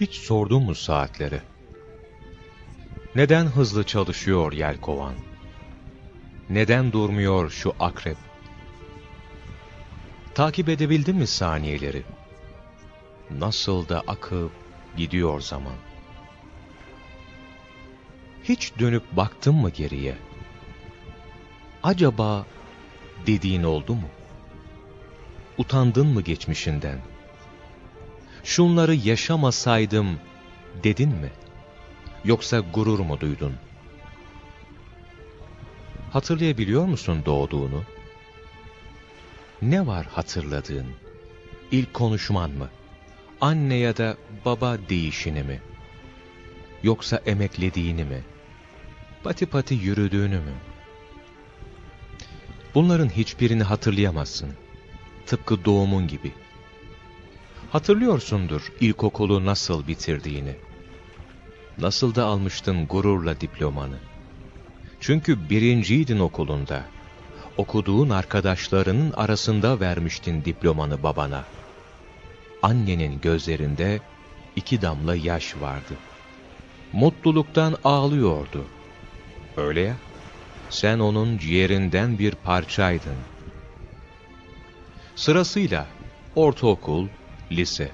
Hiç sordun mu saatleri? Neden hızlı çalışıyor yelkovan? Neden durmuyor şu akrep? Takip edebildin mi saniyeleri? Nasıl da akıp gidiyor zaman. Hiç dönüp baktın mı geriye? Acaba dediğin oldu mu? Utandın mı geçmişinden? Şunları yaşamasaydım dedin mi? Yoksa gurur mu duydun? Hatırlayabiliyor musun doğduğunu? Ne var hatırladığın? İlk konuşman mı? Anne ya da baba değişini mi? Yoksa emeklediğini mi? Pati pati yürüdüğünü mü? Bunların hiçbirini hatırlayamazsın. Tıpkı doğumun gibi. Hatırlıyorsundur ilkokulu nasıl bitirdiğini. Nasıl da almıştın gururla diplomanı. Çünkü birinciydin okulunda. Okuduğun arkadaşlarının arasında vermiştin diplomanı babana. Annenin gözlerinde iki damla yaş vardı. Mutluluktan ağlıyordu. Öyle ya, sen onun ciğerinden bir parçaydın. Sırasıyla ortaokul, lise.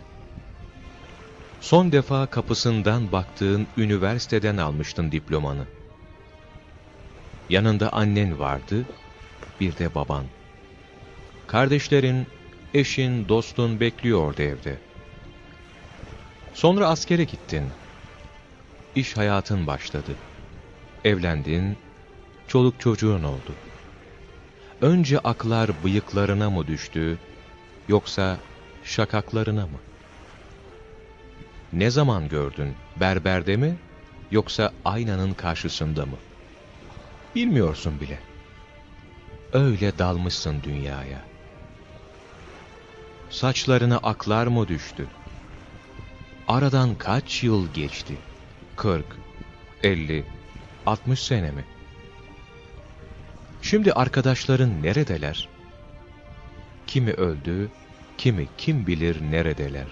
Son defa kapısından baktığın üniversiteden almıştın diplomanı. Yanında annen vardı, bir de baban. Kardeşlerin, eşin, dostun bekliyordu evde. Sonra askere gittin. İş hayatın başladı. Evlendin, çoluk çocuğun oldu. Önce aklar bıyıklarına mı düştü, yoksa şakaklarına mı? Ne zaman gördün, berberde mi, yoksa aynanın karşısında mı? Bilmiyorsun bile. Öyle dalmışsın dünyaya. Saçlarına aklar mı düştü? Aradan kaç yıl geçti? Kırk, elli, altmış sene mi? Şimdi arkadaşların neredeler? Kimi öldü, kimi kim bilir neredeler?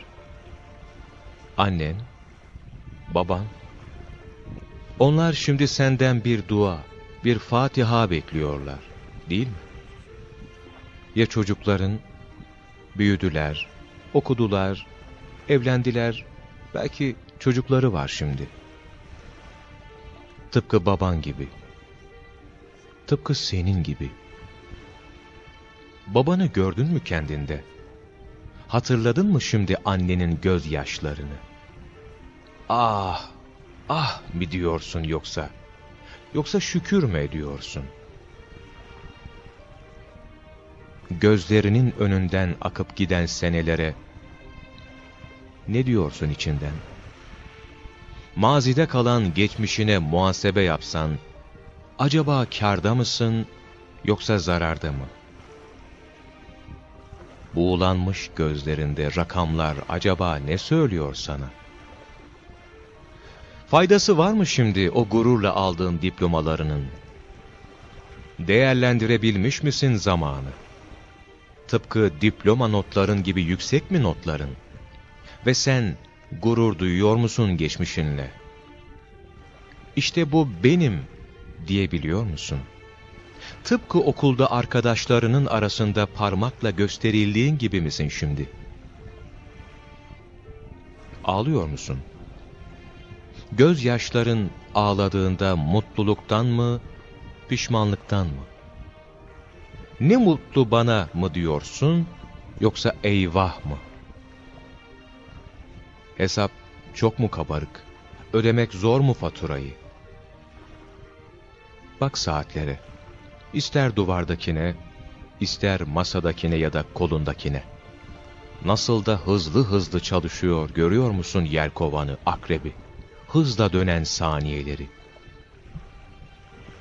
Annen, baban, onlar şimdi senden bir dua, bir Fatiha bekliyorlar, değil mi? Ya çocukların büyüdüler, okudular, evlendiler, belki çocukları var şimdi. Tıpkı baban gibi. Tıpkı senin gibi. Babanı gördün mü kendinde? Hatırladın mı şimdi annenin gözyaşlarını? Ah, ah mi diyorsun yoksa? Yoksa şükür mü ediyorsun? Gözlerinin önünden akıp giden senelere ne diyorsun içinden? Mazide kalan geçmişine muhasebe yapsan, acaba kârda mısın yoksa zararda mı? Buğulanmış gözlerinde rakamlar acaba ne söylüyor sana? Faydası var mı şimdi o gururla aldığın diplomalarının? Değerlendirebilmiş misin zamanı? Tıpkı diploma notların gibi yüksek mi notların? Ve sen gurur duyuyor musun geçmişinle? İşte bu benim diyebiliyor musun? Tıpkı okulda arkadaşlarının arasında parmakla gösterildiğin gibi misin şimdi? Ağlıyor musun? Gözyaşların ağladığında mutluluktan mı, pişmanlıktan mı? Ne mutlu bana mı diyorsun, yoksa eyvah mı? Hesap çok mu kabarık? Ödemek zor mu faturayı? Bak saatlere. İster duvardakine, ister masadakine ya da kolundakine. Nasıl da hızlı hızlı çalışıyor görüyor musun yelkovanı, akrebi? Hızla dönen saniyeleri.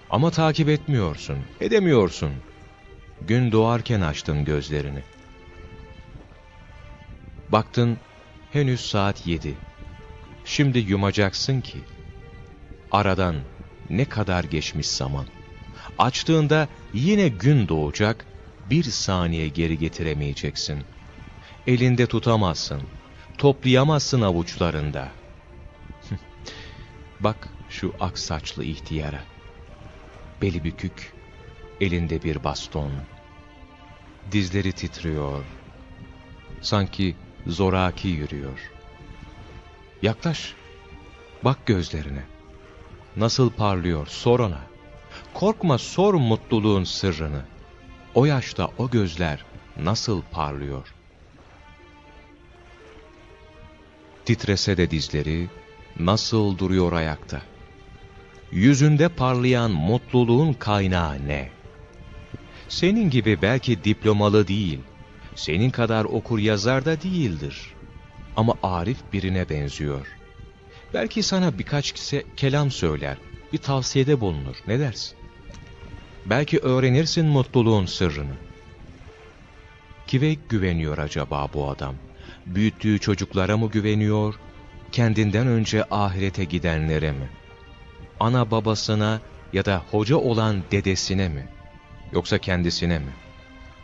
Ama takip etmiyorsun, edemiyorsun. Gün doğarken açtın gözlerini. Baktın, henüz saat yedi. Şimdi yumacaksın ki, aradan ne kadar geçmiş zaman. Açtığında yine gün doğacak, bir saniye geri getiremeyeceksin. Elinde tutamazsın, toplayamazsın avuçlarında. Bak şu ak saçlı ihtiyara. Beli bükük, elinde bir baston. Dizleri titriyor. Sanki zoraki yürüyor. Yaklaş. Bak gözlerine. Nasıl parlıyor sor ona. Korkma sor mutluluğun sırrını. O yaşta o gözler nasıl parlıyor. Titrese de dizleri nasıl duruyor ayakta. Yüzünde parlayan mutluluğun kaynağı ne? Senin gibi belki diplomalı değil, senin kadar okur yazar da değildir. Ama arif birine benziyor. Belki sana birkaç kelam söyler, bir tavsiyede bulunur. Ne dersin? Belki öğrenirsin mutluluğun sırrını. Kime güveniyor acaba bu adam? Büyüttüğü çocuklara mı güveniyor? Kendinden önce ahirete gidenlere mi? Ana babasına ya da hoca olan dedesine mi? Yoksa kendisine mi?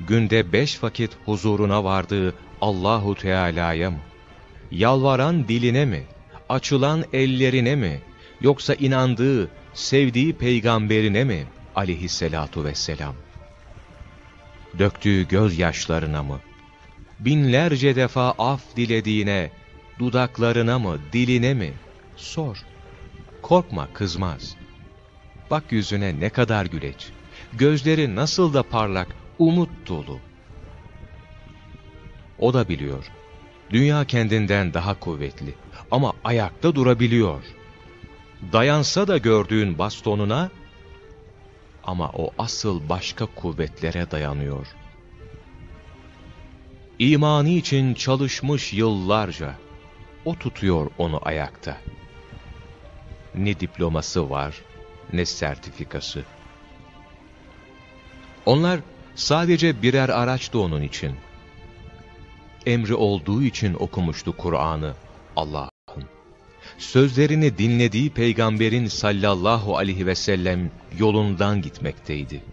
Günde beş vakit huzuruna vardığı Allahu Teala'ya mı? Yalvaran diline mi? Açılan ellerine mi? Yoksa inandığı, sevdiği peygamberine mi? Aleyhisselatu vesselam. Döktüğü gözyaşlarına mı? Binlerce defa af dilediğine, dudaklarına mı, diline mi? Sor. Korkma, kızmaz. Bak yüzüne ne kadar güleç. Gözleri nasıl da parlak, umut dolu. O da biliyor. Dünya kendinden daha kuvvetli ama ayakta durabiliyor. Dayansa da gördüğün bastonuna ama o asıl başka kuvvetlere dayanıyor. İmanı için çalışmış yıllarca o tutuyor onu ayakta. Ne diploması var ne sertifikası. Onlar sadece birer araçtı onun için. Emri olduğu için okumuştu Kur'an'ı Allah'ın. Sözlerini dinlediği peygamberin sallallahu aleyhi ve sellem yolundan gitmekteydi.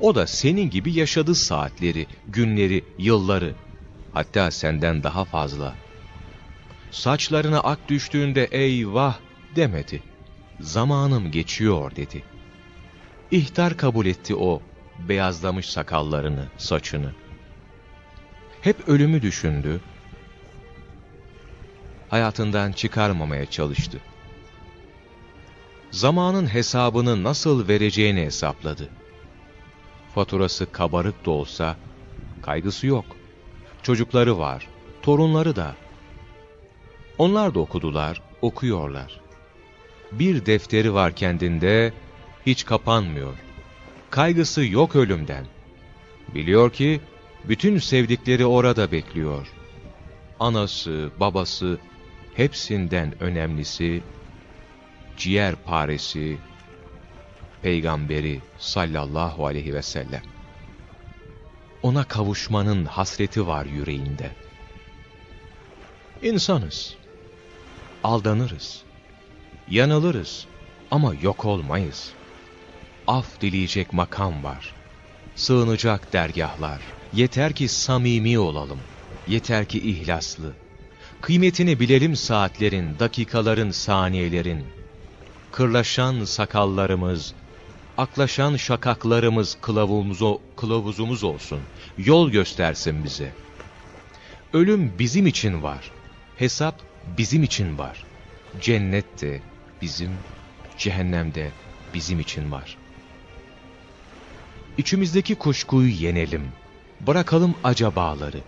O da senin gibi yaşadı saatleri, günleri, yılları. Hatta senden daha fazla. Saçlarına ak düştüğünde eyvah demedi. Zamanım geçiyor dedi. İhtar kabul etti o beyazlamış sakallarını, saçını. Hep ölümü düşündü. Hayatından çıkarmamaya çalıştı. Zamanın hesabını nasıl vereceğini hesapladı. Faturası kabarık da olsa kaygısı yok. Çocukları var, torunları da. Onlar da okudular, okuyorlar. Bir defteri var kendinde, hiç kapanmıyor. Kaygısı yok ölümden. Biliyor ki, bütün sevdikleri orada bekliyor. Anası, babası, hepsinden önemlisi, ciğer paresi, peygamberi sallallahu aleyhi ve sellem. Ona kavuşmanın hasreti var yüreğinde. İnsanız. Aldanırız. Yanılırız ama yok olmayız. Af dileyecek makam var. Sığınacak dergahlar. Yeter ki samimi olalım. Yeter ki ihlaslı. Kıymetini bilelim saatlerin, dakikaların, saniyelerin. Kırlaşan sakallarımız, aklaşan şakaklarımız kılavuzumuz, kılavuzumuz olsun. Yol göstersin bize. Ölüm bizim için var. Hesap bizim için var. Cennet de bizim, cehennem de bizim için var. İçimizdeki kuşkuyu yenelim. Bırakalım acabaları.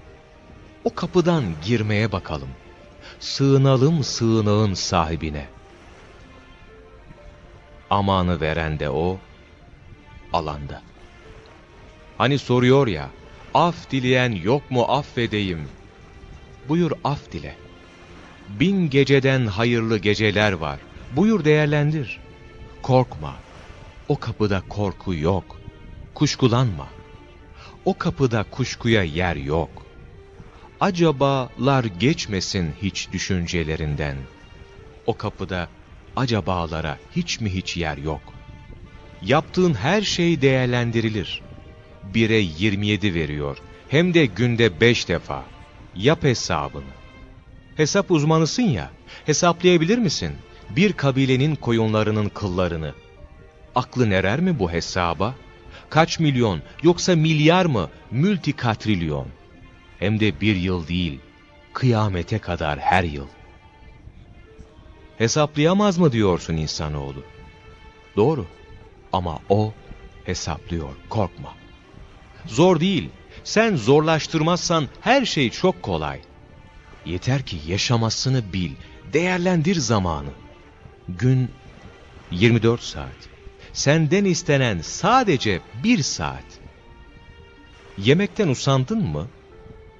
O kapıdan girmeye bakalım. Sığınalım sığınağın sahibine. Amanı veren de o, alanda. Hani soruyor ya, af dileyen yok mu affedeyim? Buyur af dile. Bin geceden hayırlı geceler var. Buyur değerlendir. Korkma. O kapıda korku yok. Kuşkulanma. O kapıda kuşkuya yer yok. Acabalar geçmesin hiç düşüncelerinden. O kapıda acabalara hiç mi hiç yer yok. Yaptığın her şey değerlendirilir. Bire 27 veriyor. Hem de günde beş defa. Yap hesabını. Hesap uzmanısın ya, hesaplayabilir misin? bir kabilenin koyunlarının kıllarını. Aklın erer mi bu hesaba? Kaç milyon yoksa milyar mı? Multikatrilyon. Hem de bir yıl değil, kıyamete kadar her yıl. Hesaplayamaz mı diyorsun insanoğlu? Doğru ama o hesaplıyor, korkma. Zor değil, sen zorlaştırmazsan her şey çok kolay. Yeter ki yaşamasını bil, değerlendir zamanı. Gün 24 saat. Senden istenen sadece bir saat. Yemekten usandın mı?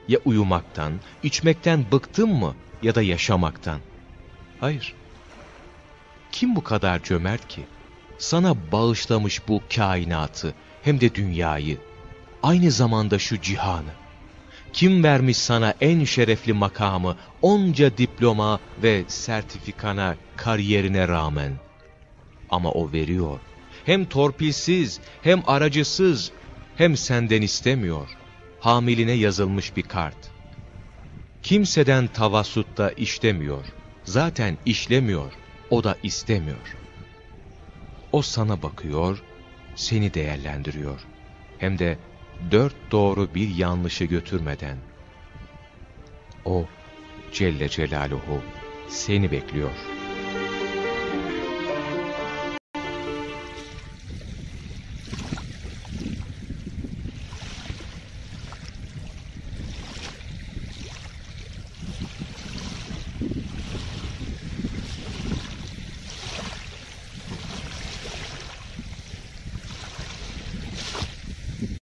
Ya uyumaktan, içmekten bıktın mı? Ya da yaşamaktan? Hayır. Kim bu kadar cömert ki? Sana bağışlamış bu kainatı, hem de dünyayı, aynı zamanda şu cihanı. Kim vermiş sana en şerefli makamı, onca diploma ve sertifikana, kariyerine rağmen? Ama o veriyor. Hem torpilsiz, hem aracısız, hem senden istemiyor. Hamiline yazılmış bir kart. Kimseden tavassutta işlemiyor. Zaten işlemiyor, o da istemiyor. O sana bakıyor, seni değerlendiriyor. Hem de dört doğru bir yanlışı götürmeden. O Celle Celaluhu seni bekliyor.''